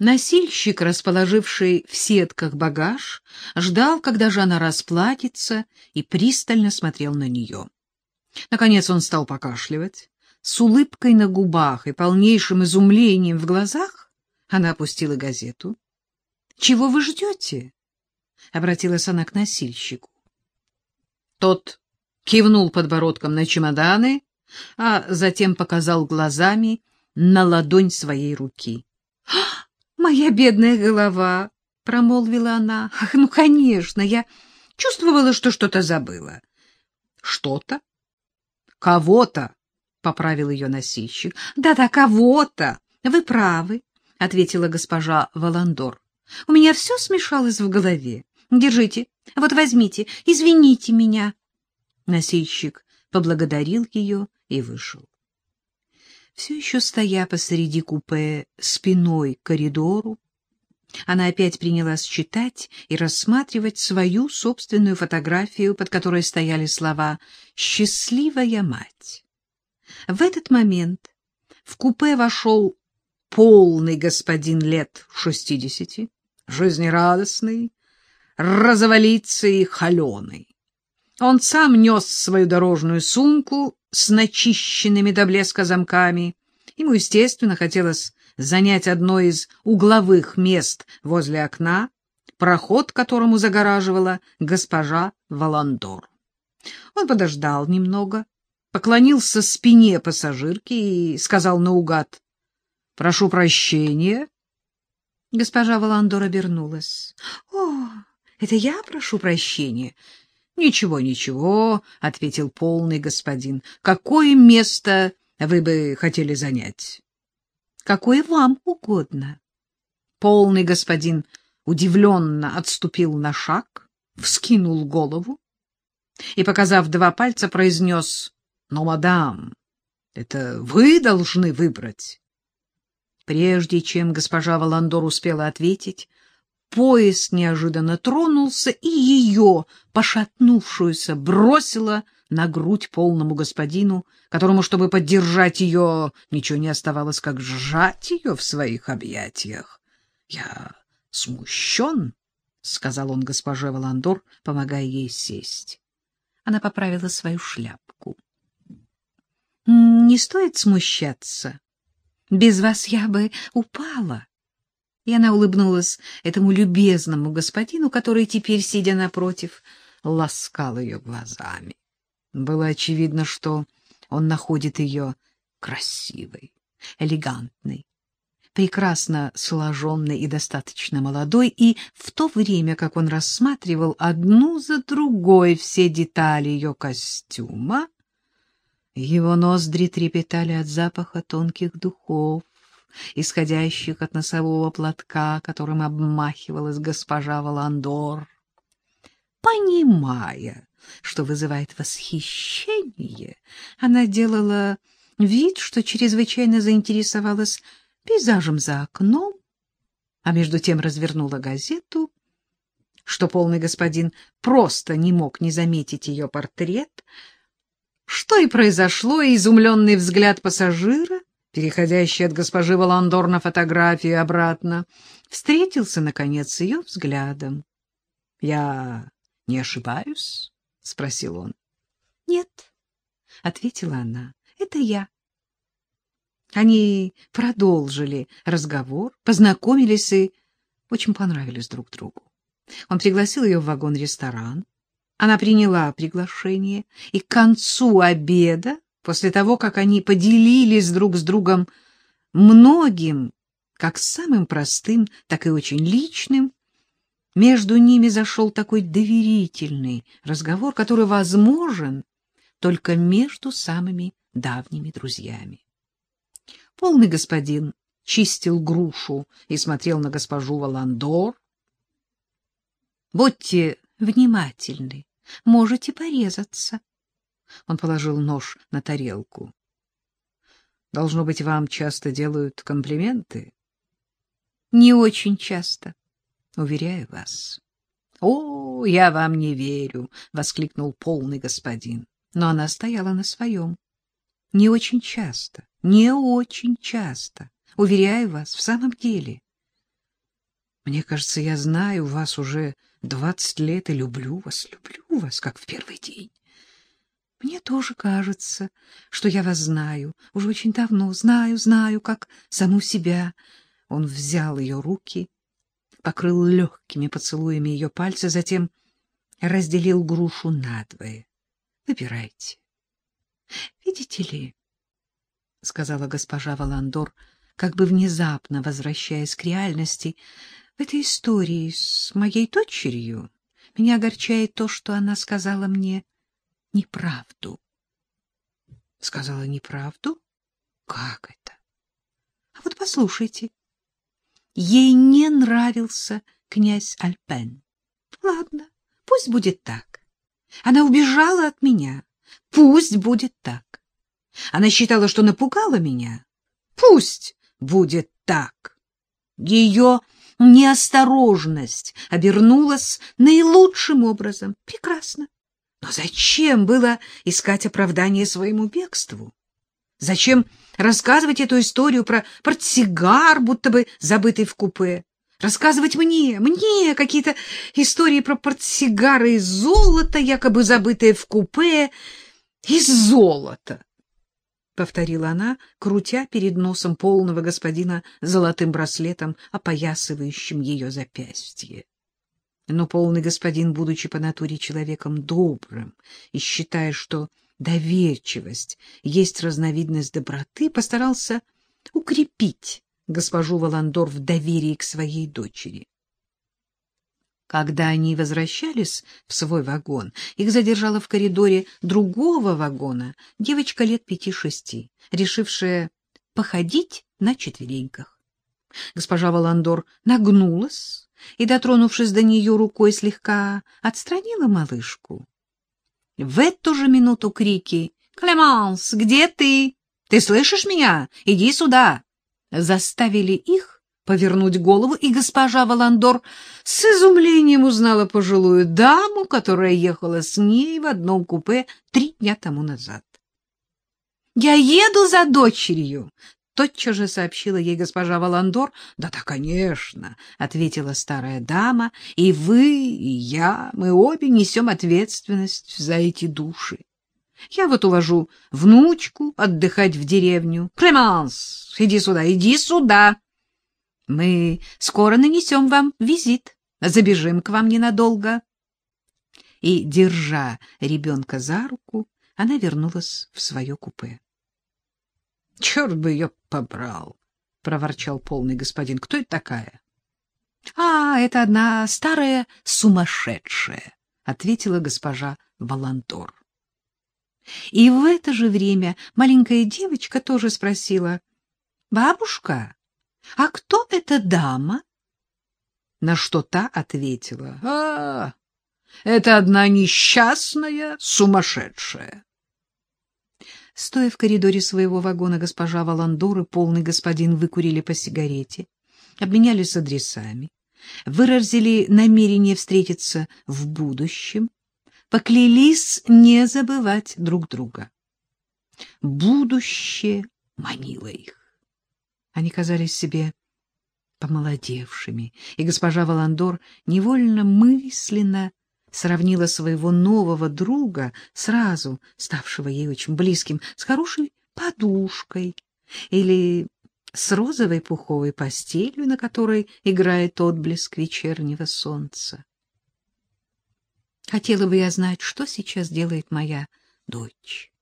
Носильщик, расположивший в сетках багаж, ждал, когда же она расплатится, и пристально смотрел на нее. Наконец он стал покашливать. С улыбкой на губах и полнейшим изумлением в глазах она опустила газету. — Чего вы ждете? — обратилась она к носильщику. Тот кивнул подбородком на чемоданы, а затем показал глазами на ладонь своей руки. — Моя бедная голова! — промолвила она. — Ах, ну, конечно, я чувствовала, что что-то забыла. — Что-то? Кого-то? — поправил ее носильщик. Да — Да-да, кого-то. Вы правы, — ответила госпожа Валандор. — У меня все смешалось в голове. Держите, вот возьмите, извините меня. Носильщик поблагодарил ее и вышел. Все еще стоя посреди купе спиной к коридору, она опять принялась читать и рассматривать свою собственную фотографию, под которой стояли слова «Счастливая мать». В этот момент в купе вошел полный господин лет шестидесяти, жизнерадостный, розоволицый и холеный. Он сам нес свою дорожную сумку с начищенными до блеска замками. Ему, естественно, хотелось занять одно из угловых мест возле окна, проход которому загораживала госпожа Валандор. Он подождал немного, поклонился спине пассажирки и сказал наугад «Прошу прощения». Госпожа Валандор обернулась. «О, это я прошу прощения?» «Ничего, ничего», — ответил полный господин. «Какое место вы бы хотели занять?» какое вам угодно. Полный господин удивленно отступил на шаг, вскинул голову и, показав два пальца, произнес «Но, мадам, это вы должны выбрать». Прежде чем госпожа Валандор успела ответить, поезд неожиданно тронулся, и ее, пошатнувшуюся, бросило на грудь полному господину, которому, чтобы поддержать ее, ничего не оставалось, как сжать ее в своих объятиях. — Я смущен, — сказал он госпоже Валандор, помогая ей сесть. Она поправила свою шляпку. — Не стоит смущаться. Без вас я бы упала. И она улыбнулась этому любезному господину, который теперь, сидя напротив, ласкал ее глазами. Было очевидно, что он находит ее красивой, элегантной, прекрасно сложенной и достаточно молодой, и в то время, как он рассматривал одну за другой все детали ее костюма, его ноздри трепетали от запаха тонких духов, исходящих от носового платка, которым обмахивалась госпожа Валандор. Понимая, что вызывает восхищение, она делала вид, что чрезвычайно заинтересовалась пейзажем за окном, а между тем развернула газету, что полный господин просто не мог не заметить ее портрет, что и произошло, и изумленный взгляд пассажира, переходящий от госпожи Валандор на фотографию обратно, встретился, наконец, с ее взглядом. — Я не ошибаюсь? — спросил он. — Нет, — ответила она, — это я. Они продолжили разговор, познакомились и очень понравились друг другу. Он пригласил ее в вагон-ресторан. Она приняла приглашение, и к концу обеда, после того, как они поделились друг с другом многим, как самым простым, так и очень личным, между ними зашел такой доверительный разговор, который возможен только между самыми давними друзьями. Полный господин чистил грушу и смотрел на госпожу Валандор. — Будьте внимательны, можете порезаться. Он положил нож на тарелку. — Должно быть, вам часто делают комплименты? — Не очень часто уверяю вас. — О, я вам не верю! — воскликнул полный господин. Но она стояла на своем. — Не очень часто, не очень часто. Уверяю вас, в самом деле. Мне кажется, я знаю вас уже двадцать лет и люблю вас, люблю вас, как в первый день. Мне тоже кажется, что я вас знаю, уже очень давно, знаю, знаю, как саму себя. Он взял ее руки, покрыл легкими поцелуями ее пальцы, затем разделил грушу надвое. Выбирайте. Видите ли, — сказала госпожа Валандор, как бы внезапно возвращаясь к реальности, — в этой истории с моей дочерью меня огорчает то, что она сказала мне неправду. — Сказала неправду? Как это? А вот послушайте. Ей не нравился князь Альпен. Ладно, пусть будет так. Она убежала от меня. Пусть будет так. Она считала, что напугала меня. Пусть будет так. Ее неосторожность обернулась наилучшим образом. Прекрасно. Но зачем было искать оправдание своему бегству? Зачем рассказывать эту историю про портсигар, будто бы забытый в купе? Рассказывать мне, мне какие-то истории про портсигары из золота, якобы забытые в купе, из золота повторила она, крутя перед носом полного господина золотым браслетом, опоясывающим ее запястье. Но полный господин, будучи по натуре человеком добрым и считая, что доверчивость есть разновидность доброты, постарался укрепить госпожу Валандор в доверии к своей дочери. Когда они возвращались в свой вагон, их задержала в коридоре другого вагона девочка лет пяти-шести, решившая походить на четвереньках. Госпожа Валандор нагнулась и, дотронувшись до нее рукой, слегка отстранила малышку. В эту же минуту крики «Клеманс, где ты? Ты слышишь меня? Иди сюда!» заставили их повернуть голову, и госпожа Валандор с изумлением узнала пожилую даму, которая ехала с ней в одном купе три дня тому назад. — Я еду за дочерью! — тотчас же сообщила ей госпожа Валандор. — Да-да, конечно, — ответила старая дама, — и вы, и я, мы обе несем ответственность за эти души. Я вот увожу внучку отдыхать в деревню. Клеманс, иди сюда, иди сюда! Мы скоро нанесем вам визит, забежим к вам ненадолго. И, держа ребенка за руку, она вернулась в свое купе. — Черт бы ее побрал! — проворчал полный господин. — Кто это такая? — А, это одна старая сумасшедшая, — ответила госпожа Волантор. И в это же время маленькая девочка тоже спросила. — Бабушка, — А кто эта дама? На что та ответила. — А, это одна несчастная сумасшедшая. Стоя в коридоре своего вагона, госпожа Валандор и полный господин выкурили по сигарете, обменялись адресами, выразили намерение встретиться в будущем, поклялись не забывать друг друга. Будущее манило их. Они казались себе помолодевшими, и госпожа Валандор невольно мысленно сравнила своего нового друга, сразу ставшего ей очень близким, с хорошей подушкой или с розовой пуховой постелью, на которой играет отблеск вечернего солнца. Хотела бы я знать, что сейчас делает моя дочь.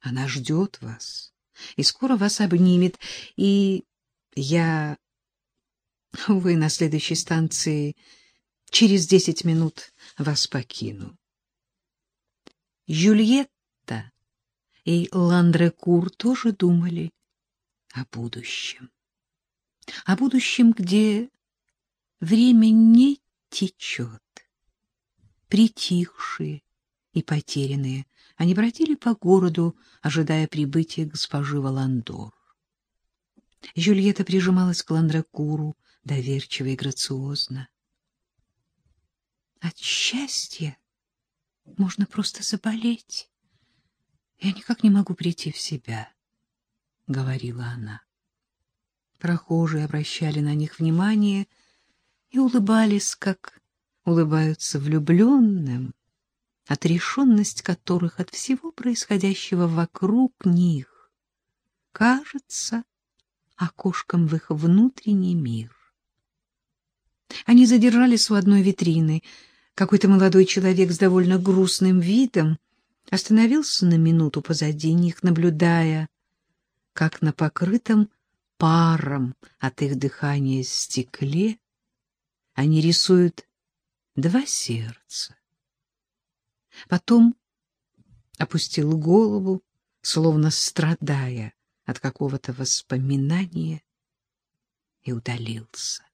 Она ждет вас и скоро вас обнимет, и я, увы, на следующей станции через десять минут вас покину. Жюльетта и Ландрекур тоже думали о будущем. О будущем, где время не течет. Притихшие и потерянные, они бродили по городу, ожидая прибытия госпожи Валандор. Жюльетта прижималась к Ландракуру, доверчиво и грациозно. От счастья можно просто заболеть. Я никак не могу прийти в себя, — говорила она. Прохожие обращали на них внимание, и улыбались, как улыбаются влюбленным, отрешенность которых от всего происходящего вокруг них кажется окошком в их внутренний мир. Они задержались у одной витрины. Какой-то молодой человек с довольно грустным видом остановился на минуту позади них, наблюдая, как на покрытом паром от их дыхания стекле они рисуют два сердца. Потом опустил голову, словно страдая от какого-то воспоминания, и удалился.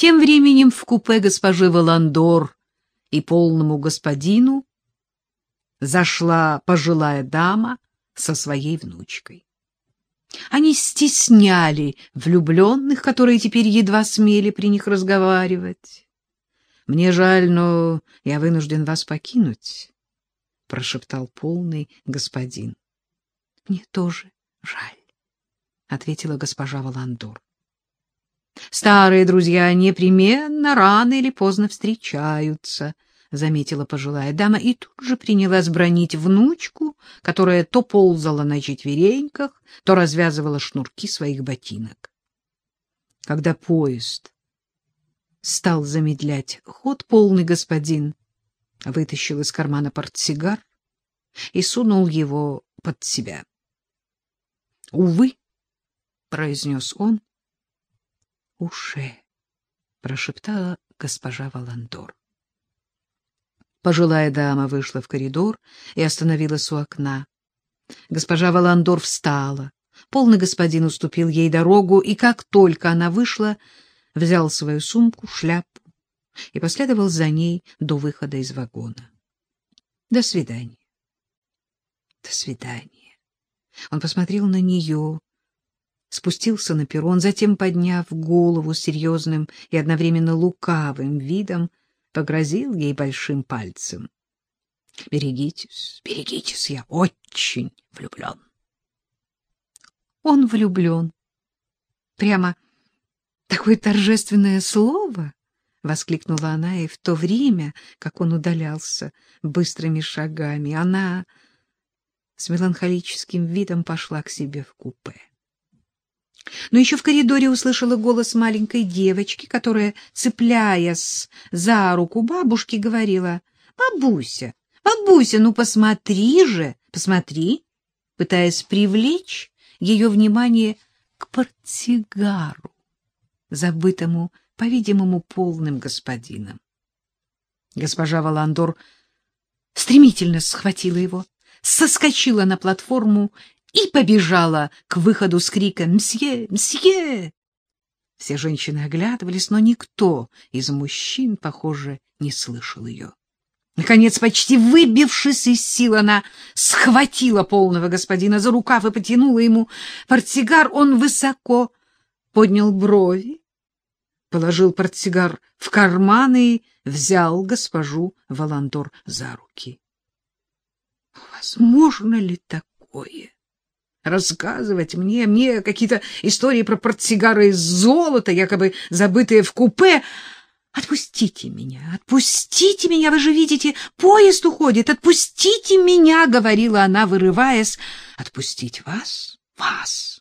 Тем временем в купе госпожи Валандор и полному господину зашла пожилая дама со своей внучкой. Они стесняли влюбленных, которые теперь едва смели при них разговаривать. «Мне жаль, но я вынужден вас покинуть», — прошептал полный господин. «Мне тоже жаль», — ответила госпожа Валандор. «Старые друзья непременно рано или поздно встречаются», — заметила пожилая дама и тут же принялась бронить внучку, которая то ползала на четвереньках, то развязывала шнурки своих ботинок. Когда поезд стал замедлять ход, полный господин вытащил из кармана портсигар и сунул его под себя. — Увы, — произнес он, — уше, — прошептала госпожа Валандор. Пожилая дама вышла в коридор и остановилась у окна. Госпожа Валандор встала. Полный господин уступил ей дорогу, и как только она вышла, взял свою сумку, шляпу и последовал за ней до выхода из вагона. До свидания. До свидания. Он посмотрел на нее, спустился на перрон, затем, подняв голову серьезным и одновременно лукавым видом, погрозил ей большим пальцем. — Берегитесь, берегитесь, я очень влюблен. Он влюблен. Прямо такое торжественное слово! — воскликнула она, и в то время, как он удалялся быстрыми шагами, она с меланхолическим видом пошла к себе в купе. Но еще в коридоре услышала голос маленькой девочки, которая, цепляясь за руку бабушки, говорила, «Бабуся, бабуся, ну посмотри же, посмотри!» пытаясь привлечь ее внимание к портсигару, забытому, по-видимому, полным господином. Госпожа Валандор стремительно схватила его, соскочила на платформу и побежала к выходу с криком «Мсье! Мсье!». Все женщины оглядывались, но никто из мужчин, похоже, не слышал ее. Наконец, почти выбившись из сил, она схватила полного господина за рукав и потянула ему портсигар. Он высоко поднял брови, положил портсигар в карман и взял госпожу Валандор за руки. — Возможно ли такое? Рассказывать мне, мне какие-то истории про портсигары из золота, якобы забытые в купе. Отпустите меня, отпустите меня, вы же видите, поезд уходит, отпустите меня, говорила она, вырываясь. Отпустить вас? Вас?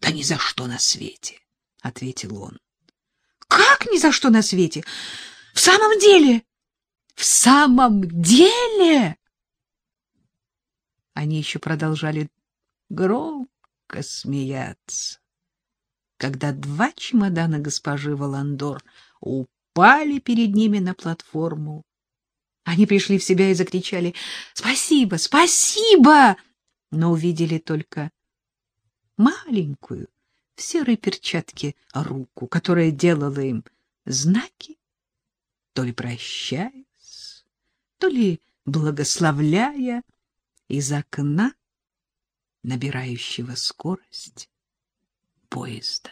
Да ни за что на свете, ответил он. Как ни за что на свете? В самом деле? В самом деле? Они еще продолжали громко смеяться, когда два чемодана госпожи Валандор упали перед ними на платформу. Они пришли в себя и закричали «Спасибо! Спасибо!» но увидели только маленькую в серой перчатке руку, которая делала им знаки, то ли прощаясь, то ли благословляя из окна набирающего скорость поезда.